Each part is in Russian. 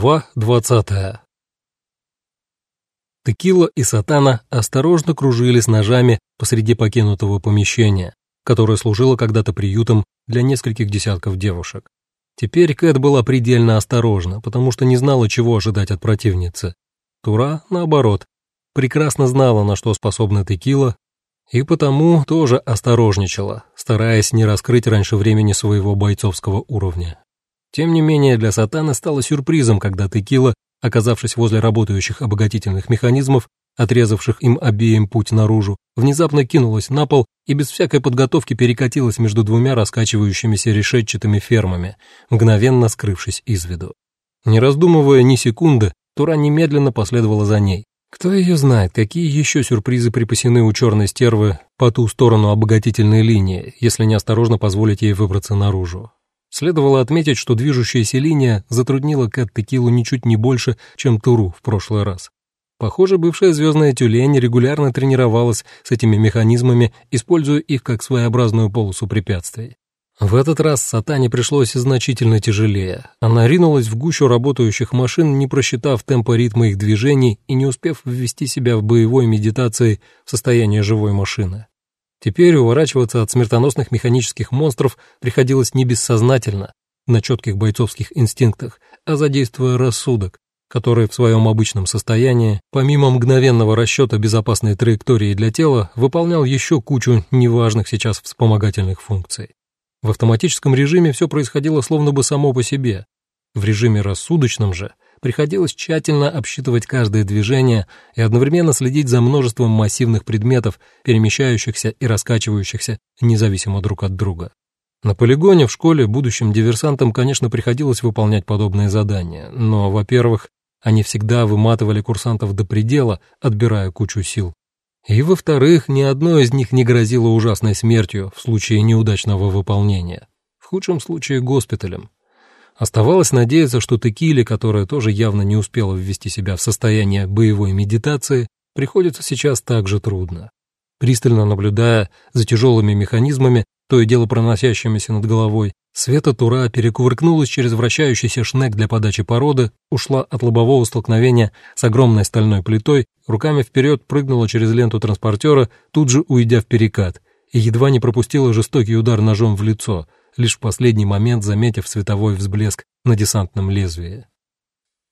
Глава двадцатая Текила и Сатана осторожно кружили с ножами посреди покинутого помещения, которое служило когда-то приютом для нескольких десятков девушек. Теперь Кэт была предельно осторожна, потому что не знала, чего ожидать от противницы. Тура, наоборот, прекрасно знала, на что способна Текила, и потому тоже осторожничала, стараясь не раскрыть раньше времени своего бойцовского уровня. Тем не менее, для Сатаны стало сюрпризом, когда Текила, оказавшись возле работающих обогатительных механизмов, отрезавших им обеим путь наружу, внезапно кинулась на пол и без всякой подготовки перекатилась между двумя раскачивающимися решетчатыми фермами, мгновенно скрывшись из виду. Не раздумывая ни секунды, Тура немедленно последовала за ней. Кто ее знает, какие еще сюрпризы припасены у черной стервы по ту сторону обогатительной линии, если неосторожно позволить ей выбраться наружу. Следовало отметить, что движущаяся линия затруднила Кэт Текилу ничуть не больше, чем Туру в прошлый раз. Похоже, бывшая звездная тюлень регулярно тренировалась с этими механизмами, используя их как своеобразную полосу препятствий. В этот раз Сатане пришлось значительно тяжелее. Она ринулась в гущу работающих машин, не просчитав темпа ритма их движений и не успев ввести себя в боевой медитации в состояние живой машины. Теперь уворачиваться от смертоносных механических монстров приходилось не бессознательно, на четких бойцовских инстинктах, а задействуя рассудок, который в своем обычном состоянии, помимо мгновенного расчета безопасной траектории для тела, выполнял еще кучу неважных сейчас вспомогательных функций. В автоматическом режиме все происходило словно бы само по себе. В режиме рассудочном же приходилось тщательно обсчитывать каждое движение и одновременно следить за множеством массивных предметов, перемещающихся и раскачивающихся независимо друг от друга. На полигоне в школе будущим диверсантам, конечно, приходилось выполнять подобные задания, но, во-первых, они всегда выматывали курсантов до предела, отбирая кучу сил. И, во-вторых, ни одно из них не грозило ужасной смертью в случае неудачного выполнения. В худшем случае госпиталем. Оставалось надеяться, что Текиле, которая тоже явно не успела ввести себя в состояние боевой медитации, приходится сейчас так же трудно. Пристально наблюдая за тяжелыми механизмами, то и дело проносящимися над головой, Света Тура перекувыркнулась через вращающийся шнек для подачи породы, ушла от лобового столкновения с огромной стальной плитой, руками вперед прыгнула через ленту транспортера, тут же уйдя в перекат, и едва не пропустила жестокий удар ножом в лицо — лишь в последний момент заметив световой взблеск на десантном лезвии.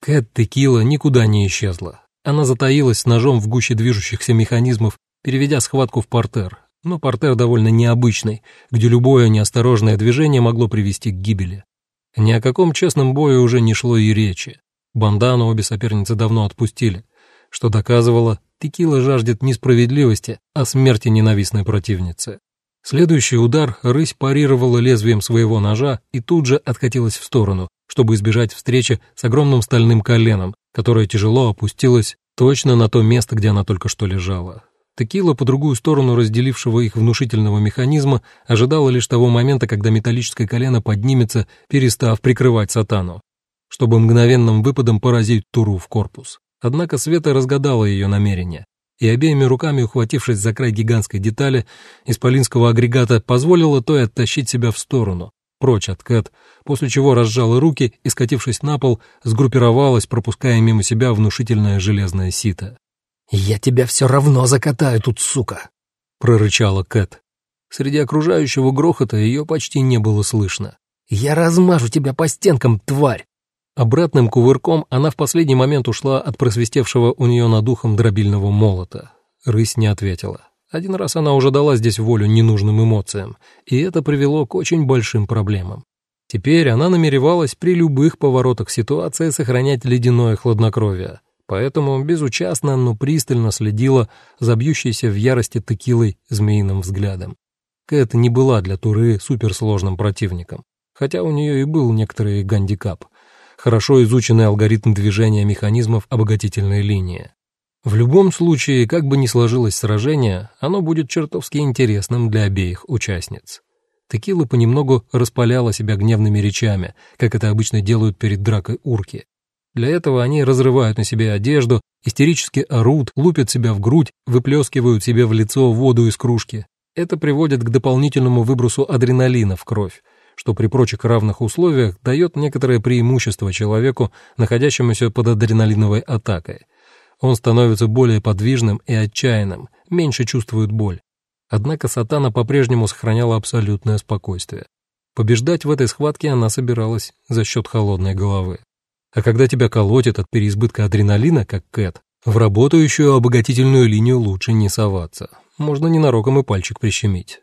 Кэт Текила никуда не исчезла. Она затаилась с ножом в гуще движущихся механизмов, переведя схватку в портер. Но портер довольно необычный, где любое неосторожное движение могло привести к гибели. Ни о каком честном бою уже не шло и речи. Бандану обе соперницы давно отпустили, что доказывало, Текила жаждет не справедливости, а смерти ненавистной противницы. Следующий удар рысь парировала лезвием своего ножа и тут же откатилась в сторону, чтобы избежать встречи с огромным стальным коленом, которое тяжело опустилось точно на то место, где она только что лежала. Текила по другую сторону разделившего их внушительного механизма ожидала лишь того момента, когда металлическое колено поднимется, перестав прикрывать сатану, чтобы мгновенным выпадом поразить Туру в корпус. Однако Света разгадала ее намерение и обеими руками, ухватившись за край гигантской детали исполинского агрегата, позволила той оттащить себя в сторону, прочь от Кэт, после чего разжала руки и, скатившись на пол, сгруппировалась, пропуская мимо себя внушительное железное сито. «Я тебя все равно закатаю тут, сука!» — прорычала Кэт. Среди окружающего грохота ее почти не было слышно. «Я размажу тебя по стенкам, тварь!» Обратным кувырком она в последний момент ушла от просвистевшего у нее над ухом дробильного молота. Рысь не ответила. Один раз она уже дала здесь волю ненужным эмоциям, и это привело к очень большим проблемам. Теперь она намеревалась при любых поворотах ситуации сохранять ледяное хладнокровие, поэтому безучастно, но пристально следила за бьющейся в ярости текилой змеиным взглядом. Кэт не была для Туры суперсложным противником, хотя у нее и был некоторый гандикап хорошо изученный алгоритм движения механизмов обогатительной линии. В любом случае, как бы ни сложилось сражение, оно будет чертовски интересным для обеих участниц. Текила понемногу распаляла себя гневными речами, как это обычно делают перед дракой урки. Для этого они разрывают на себе одежду, истерически орут, лупят себя в грудь, выплескивают себе в лицо воду из кружки. Это приводит к дополнительному выбросу адреналина в кровь, что при прочих равных условиях дает некоторое преимущество человеку, находящемуся под адреналиновой атакой. Он становится более подвижным и отчаянным, меньше чувствует боль. Однако Сатана по-прежнему сохраняла абсолютное спокойствие. Побеждать в этой схватке она собиралась за счет холодной головы. А когда тебя колотит от переизбытка адреналина, как Кэт, в работающую обогатительную линию лучше не соваться. Можно ненароком и пальчик прищемить.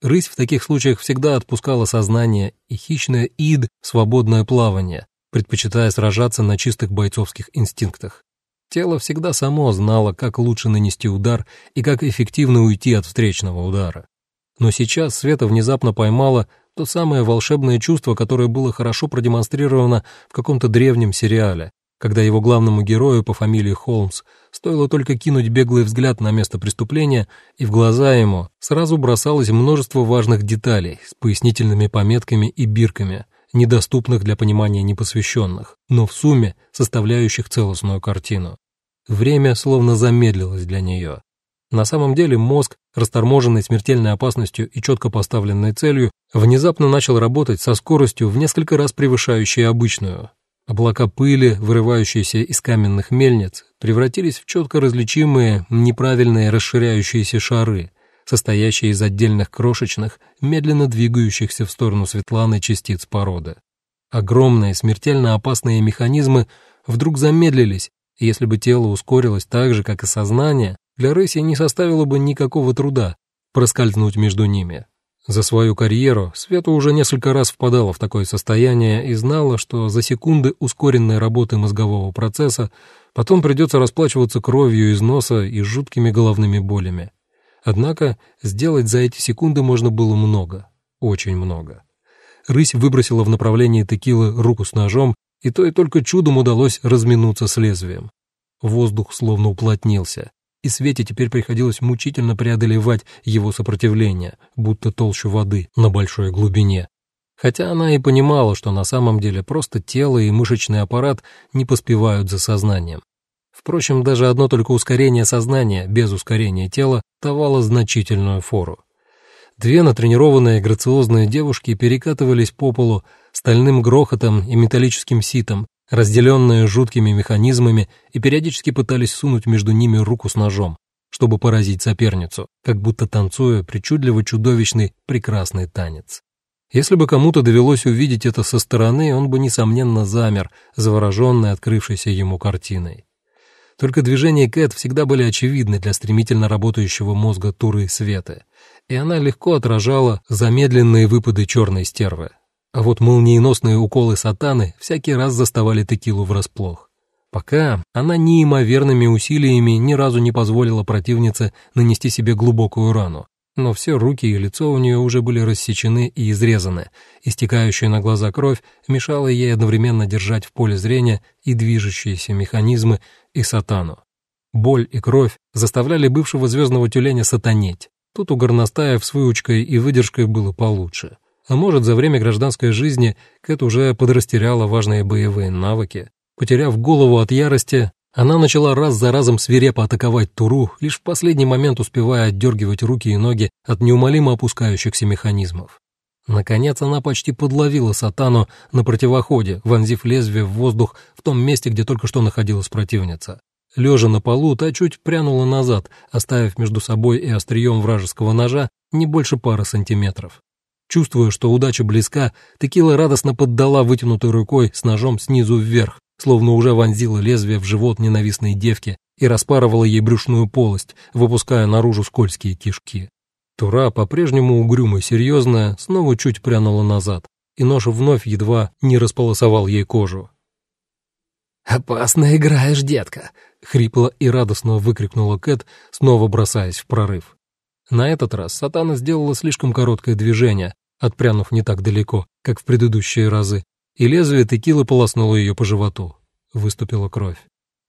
Рысь в таких случаях всегда отпускала сознание и хищное ид в свободное плавание, предпочитая сражаться на чистых бойцовских инстинктах. Тело всегда само знало, как лучше нанести удар и как эффективно уйти от встречного удара. Но сейчас Света внезапно поймала то самое волшебное чувство, которое было хорошо продемонстрировано в каком-то древнем сериале, когда его главному герою по фамилии Холмс стоило только кинуть беглый взгляд на место преступления, и в глаза ему сразу бросалось множество важных деталей с пояснительными пометками и бирками, недоступных для понимания непосвященных, но в сумме составляющих целостную картину. Время словно замедлилось для нее. На самом деле мозг, расторможенный смертельной опасностью и четко поставленной целью, внезапно начал работать со скоростью в несколько раз превышающей обычную. Облака пыли, вырывающиеся из каменных мельниц, превратились в четко различимые, неправильные расширяющиеся шары, состоящие из отдельных крошечных, медленно двигающихся в сторону Светланы частиц породы. Огромные, смертельно опасные механизмы вдруг замедлились, если бы тело ускорилось так же, как и сознание, для рыси не составило бы никакого труда проскользнуть между ними. За свою карьеру Света уже несколько раз впадала в такое состояние и знала, что за секунды ускоренной работы мозгового процесса потом придется расплачиваться кровью из носа и жуткими головными болями. Однако сделать за эти секунды можно было много, очень много. Рысь выбросила в направлении текилы руку с ножом, и то и только чудом удалось разминуться с лезвием. Воздух словно уплотнился, и Свете теперь приходилось мучительно преодолевать его сопротивление, будто толщу воды на большой глубине. Хотя она и понимала, что на самом деле просто тело и мышечный аппарат не поспевают за сознанием. Впрочем, даже одно только ускорение сознания без ускорения тела давало значительную фору. Две натренированные грациозные девушки перекатывались по полу стальным грохотом и металлическим ситом, разделенные жуткими механизмами, и периодически пытались сунуть между ними руку с ножом, чтобы поразить соперницу, как будто танцуя причудливо чудовищный прекрасный танец. Если бы кому-то довелось увидеть это со стороны, он бы, несомненно, замер, завороженный открывшейся ему картиной. Только движения Кэт всегда были очевидны для стремительно работающего мозга Туры Светы, и она легко отражала замедленные выпады черной стервы. А вот молниеносные уколы сатаны всякий раз заставали текилу врасплох. Пока она неимоверными усилиями ни разу не позволила противнице нанести себе глубокую рану, но все руки и лицо у нее уже были рассечены и изрезаны, истекающая на глаза кровь мешала ей одновременно держать в поле зрения и движущиеся механизмы, и сатану. Боль и кровь заставляли бывшего звездного тюленя сатанеть. Тут у горностаев с выучкой и выдержкой было получше. А может, за время гражданской жизни Кэт уже подрастеряла важные боевые навыки. Потеряв голову от ярости, она начала раз за разом свирепо атаковать Туру, лишь в последний момент успевая отдергивать руки и ноги от неумолимо опускающихся механизмов. Наконец она почти подловила сатану на противоходе, вонзив лезвие в воздух в том месте, где только что находилась противница. Лежа на полу, та чуть прянула назад, оставив между собой и острием вражеского ножа не больше пары сантиметров. Чувствуя, что удача близка, текила радостно поддала вытянутой рукой с ножом снизу вверх, словно уже вонзила лезвие в живот ненавистной девки и распарывала ей брюшную полость, выпуская наружу скользкие кишки. Тура, по-прежнему угрюмо серьезная, снова чуть прянула назад, и нож вновь едва не располосовал ей кожу. «Опасно играешь, детка!» — хрипло и радостно выкрикнула Кэт, снова бросаясь в прорыв. На этот раз Сатана сделала слишком короткое движение, отпрянув не так далеко, как в предыдущие разы, и лезвие текилы полоснуло ее по животу. Выступила кровь.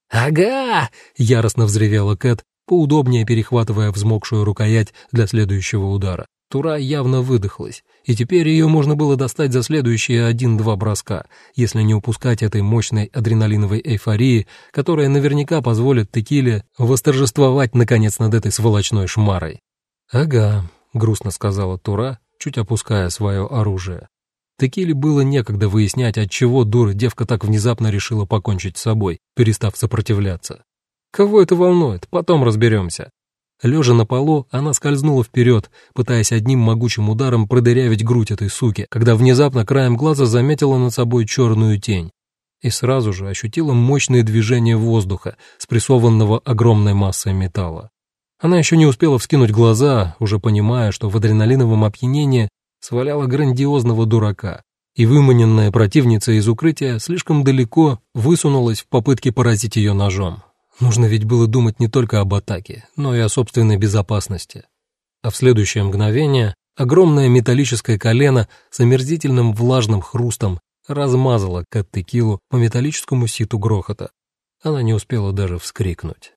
«Ага!» — яростно взревела Кэт, поудобнее перехватывая взмокшую рукоять для следующего удара. Тура явно выдохлась, и теперь ее можно было достать за следующие один-два броска, если не упускать этой мощной адреналиновой эйфории, которая наверняка позволит Текиле восторжествовать наконец над этой сволочной шмарой. «Ага», — грустно сказала Тура, чуть опуская свое оружие. Текиле было некогда выяснять, отчего дура девка так внезапно решила покончить с собой, перестав сопротивляться. Кого это волнует, потом разберемся. Лежа на полу, она скользнула вперед, пытаясь одним могучим ударом продырявить грудь этой суки, когда внезапно краем глаза заметила над собой черную тень и сразу же ощутила мощные движения воздуха, спрессованного огромной массой металла. Она еще не успела вскинуть глаза, уже понимая, что в адреналиновом опьянении сваляла грандиозного дурака, и выманенная противница из укрытия слишком далеко высунулась в попытке поразить ее ножом. Нужно ведь было думать не только об атаке, но и о собственной безопасности. А в следующее мгновение огромное металлическое колено с омерзительным влажным хрустом размазало Кат-текилу по металлическому ситу грохота. Она не успела даже вскрикнуть.